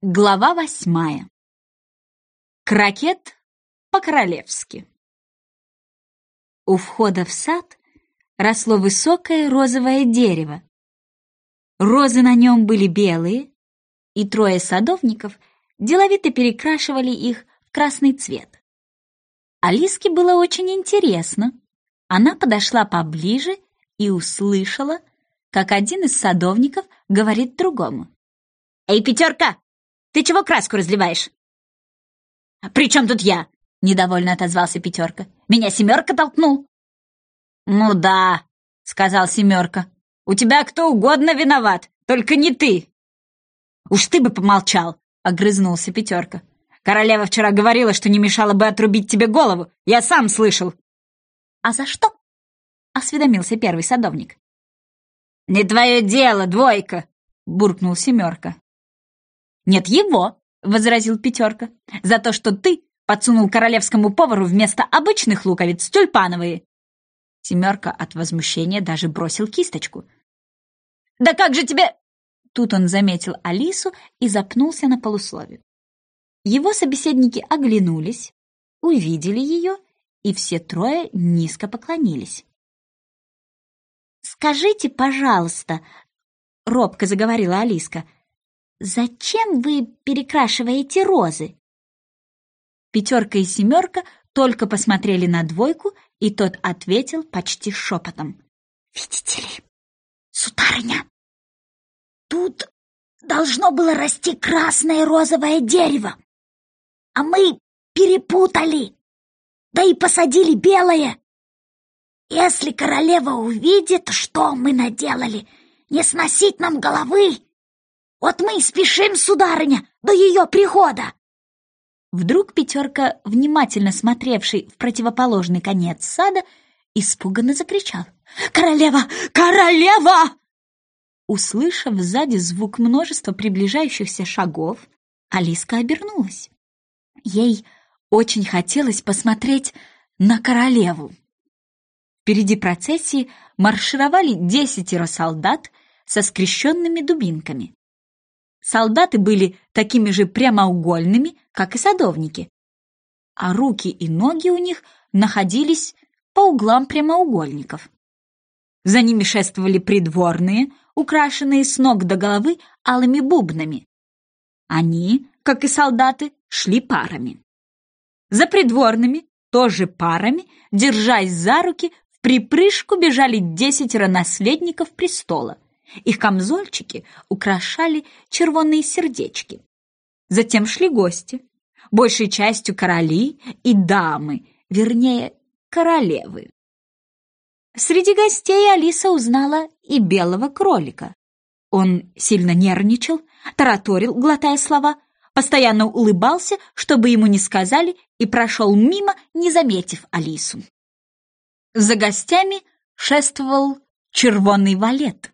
Глава восьмая. Крокет по-королевски. У входа в сад росло высокое розовое дерево. Розы на нем были белые, и трое садовников деловито перекрашивали их в красный цвет. Алиске было очень интересно. Она подошла поближе и услышала, как один из садовников говорит другому. «Эй, пятерка, ты чего краску разливаешь?» «При чем тут я?» — недовольно отозвался Пятерка. «Меня Семерка толкнул». «Ну да», — сказал Семерка. «У тебя кто угодно виноват, только не ты». «Уж ты бы помолчал», — огрызнулся Пятерка. «Королева вчера говорила, что не мешало бы отрубить тебе голову. Я сам слышал». «А за что?» — осведомился первый садовник. «Не твое дело, двойка!» — буркнул Семерка. «Нет его!» — возразил Пятерка. «За то, что ты подсунул королевскому повару вместо обычных луковиц тюльпановые!» Семерка от возмущения даже бросил кисточку. «Да как же тебе...» Тут он заметил Алису и запнулся на полуслове. Его собеседники оглянулись, увидели ее, и все трое низко поклонились. «Скажите, пожалуйста», — робко заговорила Алиска, — «Зачем вы перекрашиваете розы?» Пятерка и семерка только посмотрели на двойку, и тот ответил почти шепотом. «Видите ли, сударыня, тут должно было расти красное розовое дерево, а мы перепутали, да и посадили белое. Если королева увидит, что мы наделали, не сносить нам головы, вот мы и спешим, сударыня, до ее прихода!» Вдруг пятерка, внимательно смотревший в противоположный конец сада, испуганно закричал. «Королева! Королева!» Услышав сзади звук множества приближающихся шагов, Алиска обернулась. Ей очень хотелось посмотреть на королеву. Впереди процессии маршировали десятеро солдат со скрещенными дубинками. Солдаты были такими же прямоугольными, как и садовники, а руки и ноги у них находились по углам прямоугольников. За ними шествовали придворные, украшенные с ног до головы алыми бубнами. Они, как и солдаты, шли парами. За придворными, тоже парами, держась за руки, в припрыжку бежали десятеро наследников престола — их камзольчики украшали червонные сердечки. Затем шли гости, большей частью короли и дамы, вернее, королевы. Среди гостей Алиса узнала и белого кролика. Он сильно нервничал, тараторил, глотая слова, постоянно улыбался, чтобы ему не сказали, и прошел мимо, не заметив Алису. За гостями шествовал червонный валет.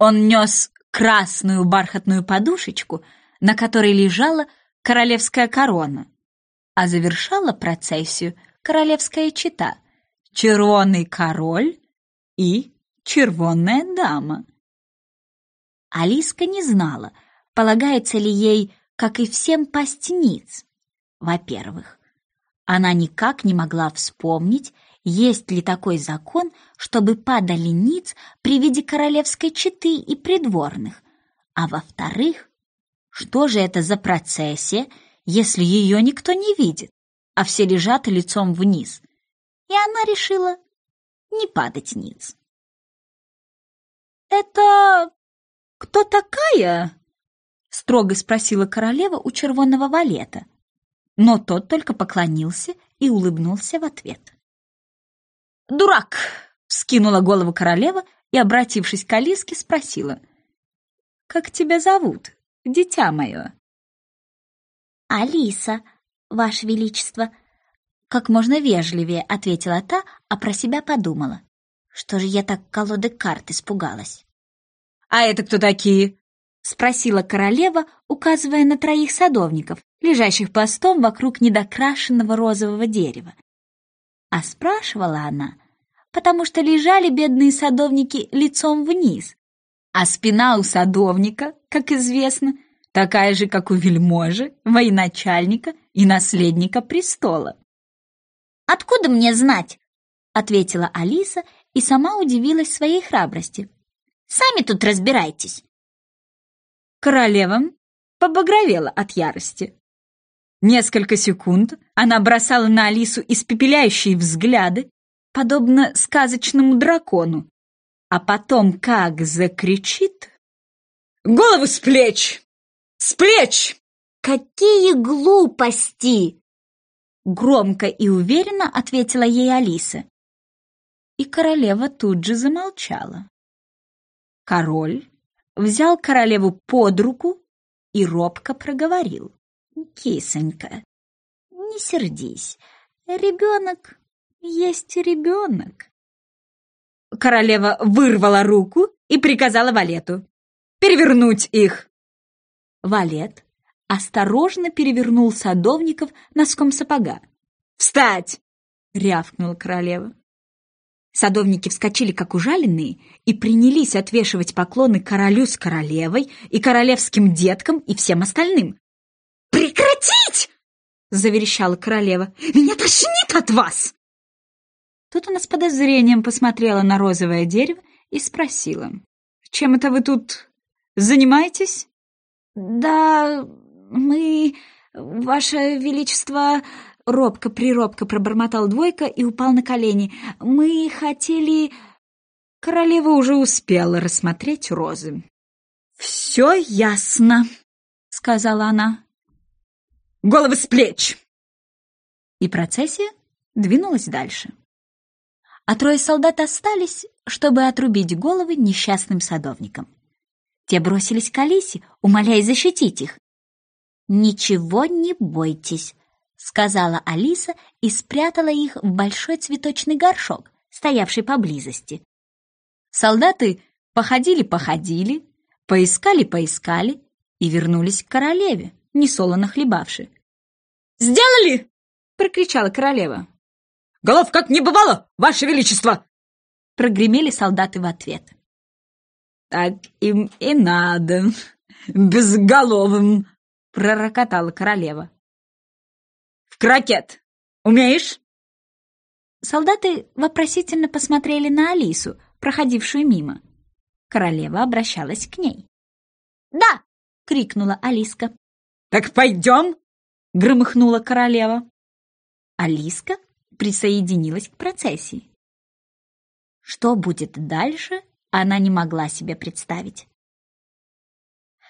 Он нес красную бархатную подушечку, на которой лежала королевская корона, а завершала процессию королевская чита, червонный король и червонная дама. Алиска не знала, полагается ли ей, как и всем, пастениц. Во-первых, она никак не могла вспомнить, есть ли такой закон, чтобы падали ниц при виде королевской четы и придворных? А во-вторых, что же это за процессия, если ее никто не видит, а все лежат лицом вниз? И она решила не падать ниц. «Это кто такая?» — строго спросила королева у червонного валета. Но тот только поклонился и улыбнулся в ответ. «Дурак!» — вскинула голову королева и, обратившись к Алиске, спросила. «Как тебя зовут, дитя мое?» «Алиса, ваше величество», — как можно вежливее ответила та, а про себя подумала. «Что же я так колоды карт испугалась?» «А это кто такие?» — спросила королева, указывая на троих садовников, лежащих пластом вокруг недокрашенного розового дерева. А спрашивала она, потому что лежали бедные садовники лицом вниз, а спина у садовника, как известно, такая же, как у вельможи, военачальника и наследника престола. «Откуда мне знать?» — ответила Алиса и сама удивилась своей храбрости. «Сами тут разбирайтесь». Королева побагровела от ярости. Несколько секунд она бросала на Алису испепеляющие взгляды, подобно сказочному дракону, а потом как закричит «Голову с плеч! С плеч!» «Какие глупости!» Громко и уверенно ответила ей Алиса. И королева тут же замолчала. Король взял королеву под руку и робко проговорил. «Кисонька, не сердись, ребенок есть ребенок». Королева вырвала руку и приказала Валету перевернуть их. Валет осторожно перевернул садовников носком сапога. «Встать!» — рявкнула королева. Садовники вскочили, как ужаленные, и принялись отвешивать поклоны королю с королевой и королевским деткам и всем остальным. «Прекратить!» — заверещала королева. «Меня тошнит от вас!» Тут она с подозрением посмотрела на розовое дерево и спросила. «Чем это вы тут занимаетесь?» «Да, мы, ваше величество...» Робко-приробко пробормотал двойка и упал на колени. «Мы хотели...» Королева уже успела рассмотреть розы. «Все ясно», — сказала она. «Головы с плеч!» И процессия двинулась дальше. А трое солдат остались, чтобы отрубить головы несчастным садовникам. Те бросились к Алисе, умоляя защитить их. «Ничего не бойтесь», — сказала Алиса и спрятала их в большой цветочный горшок, стоявший поблизости. Солдаты походили-походили, поискали-поискали и вернулись к королеве, несолоно хлебавши. «Сделали!» — прокричала королева. «Голов как не бывало, ваше величество!» Прогремели солдаты в ответ. «Так им и надо, безголовым!» — пророкотала королева. «В крокет! Умеешь?» Солдаты вопросительно посмотрели на Алису, проходившую мимо. Королева обращалась к ней. «Да!» — крикнула Алиска. «Так пойдем!» — громыхнула королева. Алиска присоединилась к процессии. Что будет дальше, она не могла себе представить.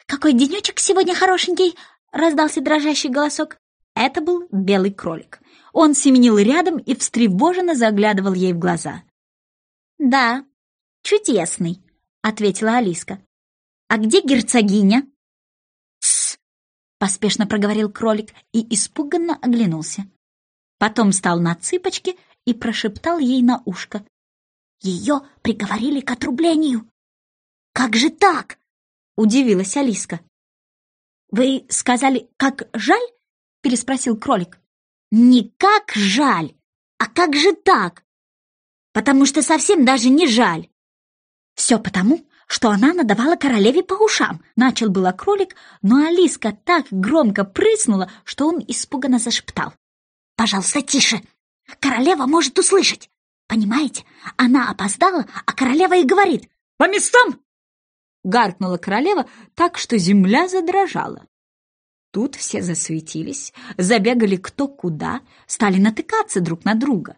«Какой денечек сегодня хорошенький!» — раздался дрожащий голосок. Это был белый кролик. Он семенил рядом и встревоженно заглядывал ей в глаза. «Да, чудесный», — ответила Алиска. «А где герцогиня?» Поспешно проговорил кролик и испуганно оглянулся. Потом встал на цыпочки и прошептал ей на ушко. Ее приговорили к отрублению. Как же так? Удивилась Алиска. Вы сказали, как жаль? Переспросил кролик. Не как жаль, а как же так? Потому что совсем даже не жаль. Все потому, что она надавала королеве по ушам. Начал было кролик, но Алиска так громко прыснула, что он испуганно зашептал. «Пожалуйста, тише! Королева может услышать!» Понимаете, она опоздала, а королева и говорит «По местам!» Гаркнула королева так, что земля задрожала. Тут все засуетились, забегали кто куда, стали натыкаться друг на друга.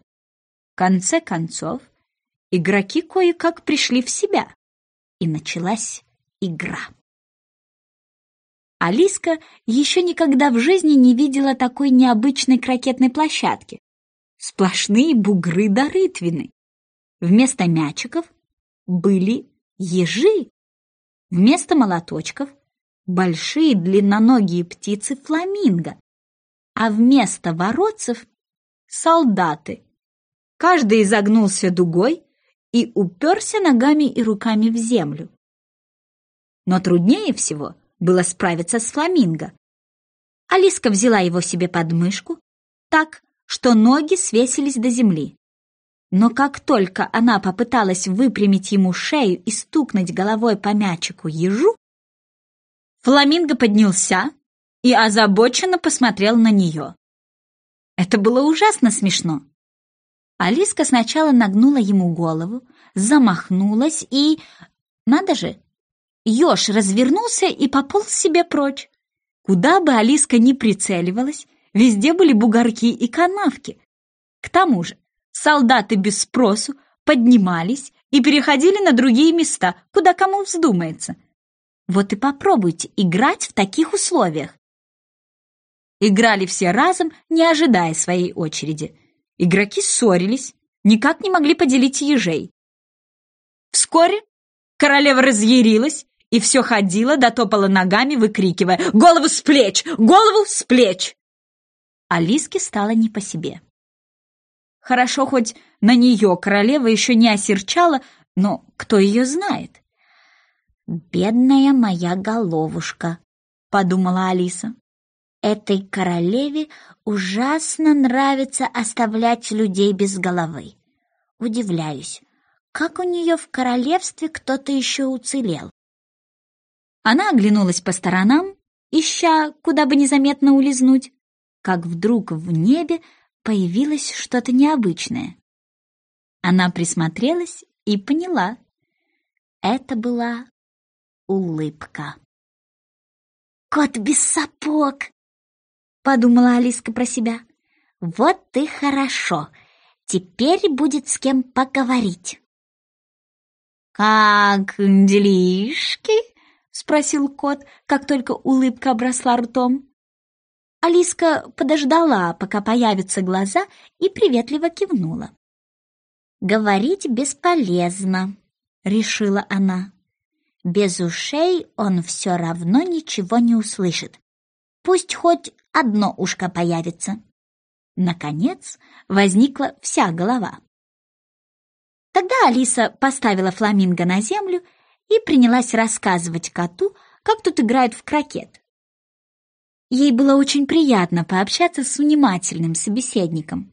В конце концов, игроки кое-как пришли в себя, и началась игра. Алиска еще никогда в жизни не видела такой необычной крокетной площадки, сплошные бугры до рытвины. Вместо мячиков были ежи. Вместо молоточков — большие длинноногие птицы фламинго. А вместо воротцев — солдаты. Каждый изогнулся дугой и уперся ногами и руками в землю. Но труднее всего было справиться с фламинго. Алиска взяла его себе под мышку, так, что ноги свесились до земли. Но как только она попыталась выпрямить ему шею и стукнуть головой по мячику ежу, Фламинго поднялся и озабоченно посмотрел на нее. Это было ужасно смешно. Алиска сначала нагнула ему голову, замахнулась и... Надо же! Ёж развернулся и пополз себе прочь. Куда бы Алиска ни прицеливалась, везде были бугорки и канавки. К тому же солдаты без спросу поднимались и переходили на другие места, куда кому вздумается. Вот и попробуйте играть в таких условиях. Играли все разом, не ожидая своей очереди. Игроки ссорились, никак не могли поделить ежей. Вскоре королева разъярилась и все ходила, дотопала ногами, выкрикивая «Голову с плеч! Голову с плеч!» Алиске стало не по себе. Хорошо, хоть на нее королева еще не осерчала, но кто ее знает? «Бедная моя головушка», — подумала Алиса. «Этой королеве ужасно нравится оставлять людей без головы. Удивляюсь, как у нее в королевстве кто-то еще уцелел?» Она оглянулась по сторонам, ища, куда бы незаметно улизнуть, как вдруг в небе появилось что-то необычное. Она присмотрелась и поняла. Это была улыбка. «Кот без сапог!» — подумала Алиска про себя. «Вот ты хорошо! Теперь будет с кем поговорить!» «Как делишки?» — спросил кот, как только улыбка обросла ртом. Алиска подождала, пока появятся глаза, и приветливо кивнула. «Говорить бесполезно», — решила она. «Без ушей он все равно ничего не услышит. Пусть хоть одно ушко появится». Наконец возникла вся голова. Тогда Алиса поставила фламинго на землю и принялась рассказывать коту, как тут играют в крокет. Ей было очень приятно пообщаться с внимательным собеседником.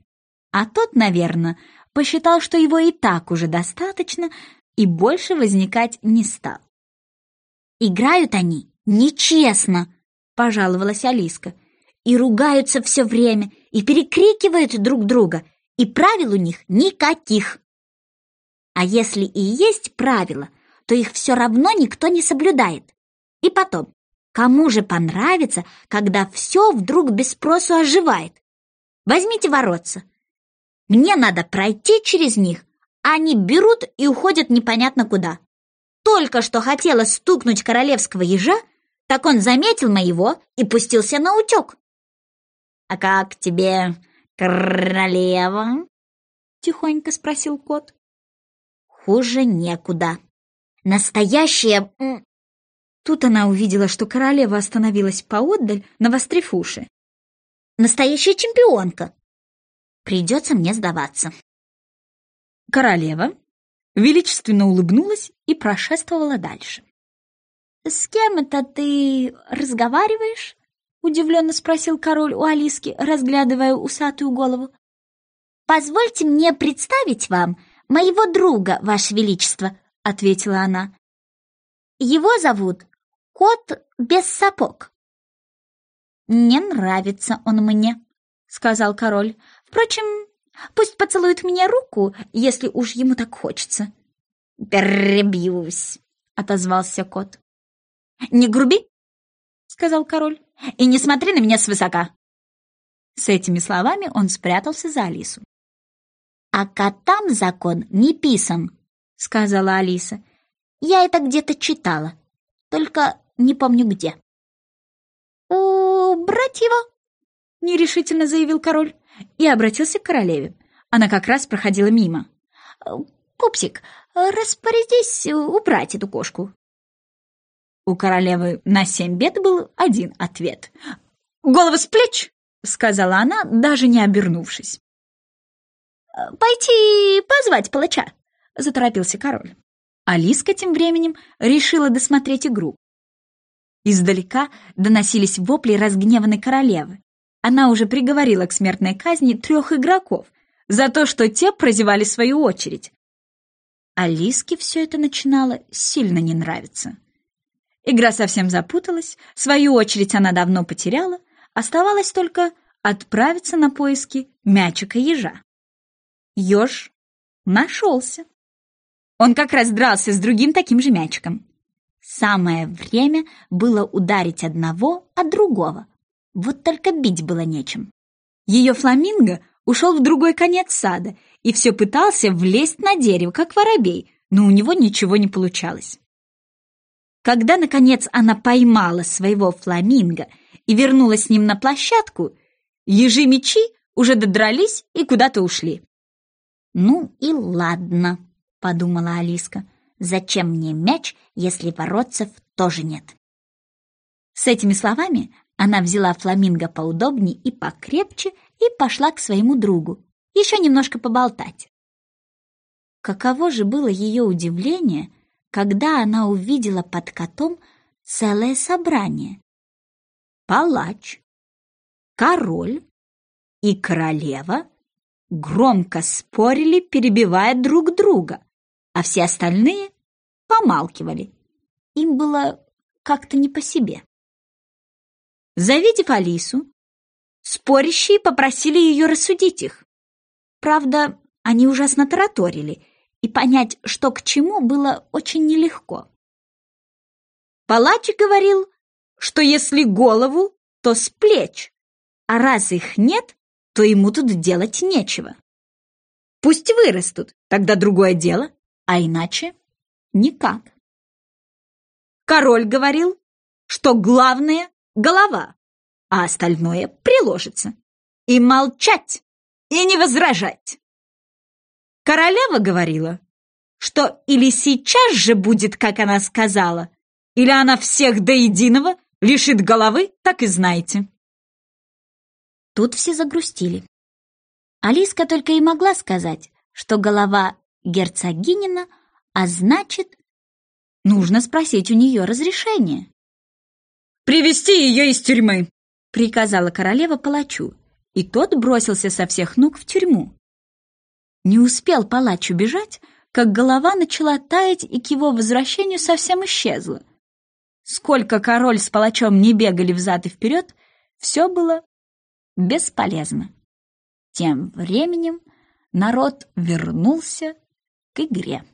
А тот, наверное, посчитал, что его и так уже достаточно, и больше возникать не стал. «Играют они нечестно», — пожаловалась Алиска, «и ругаются все время, и перекрикивают друг друга, и правил у них никаких. А если и есть правила, то их все равно никто не соблюдает. И потом, Кому же понравится, когда все вдруг без спросу оживает? Возьмите воротца. Мне надо пройти через них, а они берут и уходят непонятно куда. Только что хотела стукнуть королевского ежа, так он заметил моего и пустился на утек. «А как тебе королева?» — тихонько спросил кот. «Хуже некуда. Настоящая Тут она увидела, что королева остановилась поотдаль, навострив уши. «Настоящая чемпионка! Придется мне сдаваться!» Королева величественно улыбнулась и прошествовала дальше. «С кем это ты разговариваешь?» — удивленно спросил король у Алиски, разглядывая усатую голову. «Позвольте мне представить вам моего друга, Ваше Величество», — ответила она. «Его зовут Кот без сапог. «Не нравится он мне», — сказал король. «Впрочем, пусть поцелует мне руку, если уж ему так хочется». «Перебьюсь», — отозвался кот. «Не груби», — сказал король, — «и не смотри на меня свысока». С этими словами он спрятался за Алису. «А котам закон не писан», — сказала Алиса. «Я это где-то читала. Только не помню где. «Убрать его!» — нерешительно заявил король и обратился к королеве. Она как раз проходила мимо. «Пупсик, распорядись убрать эту кошку». У королевы на семь бед был один ответ. «Голову с плеч!» — сказала она, даже не обернувшись. «Пойти позвать палача!» — заторопился король. Алиска тем временем решила досмотреть игру. Издалека доносились вопли разгневанной королевы. Она уже приговорила к смертной казни трех игроков за то, что те прозевали свою очередь. Алиске все это начинало сильно не нравиться. Игра совсем запуталась, свою очередь она давно потеряла, оставалось только отправиться на поиски мячика-ежа. Еж нашелся. Он как раз дрался с другим таким же мячиком. Самое время было ударить одного от другого. Вот только бить было нечем. Ее фламинго ушел в другой конец сада и все пытался влезть на дерево, как воробей, но у него ничего не получалось. Когда, наконец, она поймала своего фламинго и вернулась с ним на площадку, ежи-мечи уже додрались и куда-то ушли. «Ну и ладно», — подумала Алиска. «Зачем мне мяч, если воротцев тоже нет?» С этими словами она взяла фламинго поудобнее и покрепче и пошла к своему другу, еще немножко поболтать. Каково же было ее удивление, когда она увидела под котом целое собрание. Палач, король и королева громко спорили, перебивая друг друга, а все остальные помалкивали. Им было как-то не по себе. Завидев Алису, спорящие попросили ее рассудить их. Правда, они ужасно тараторили, и понять, что к чему, было очень нелегко. Палач говорил, что если голову, то с плеч, а раз их нет, то ему тут делать нечего. Пусть вырастут, тогда другое дело, а иначе никак. Король говорил, что главное — голова, а остальное приложится. И молчать, и не возражать. Королева говорила, что или сейчас же будет, как она сказала, или она всех до единого лишит головы, так и знайте. Тут все загрустили. Алиска только и могла сказать, что голова герцогинина, а значит, нужно спросить у нее разрешение. «Привести ее из тюрьмы!» — приказала королева палачу, и тот бросился со всех ног в тюрьму. Не успел палач убежать, как голова начала таять и к его возвращению совсем исчезла. Сколько король с палачом не бегали взад и вперед, все было бесполезно. Тем временем народ вернулся к игре.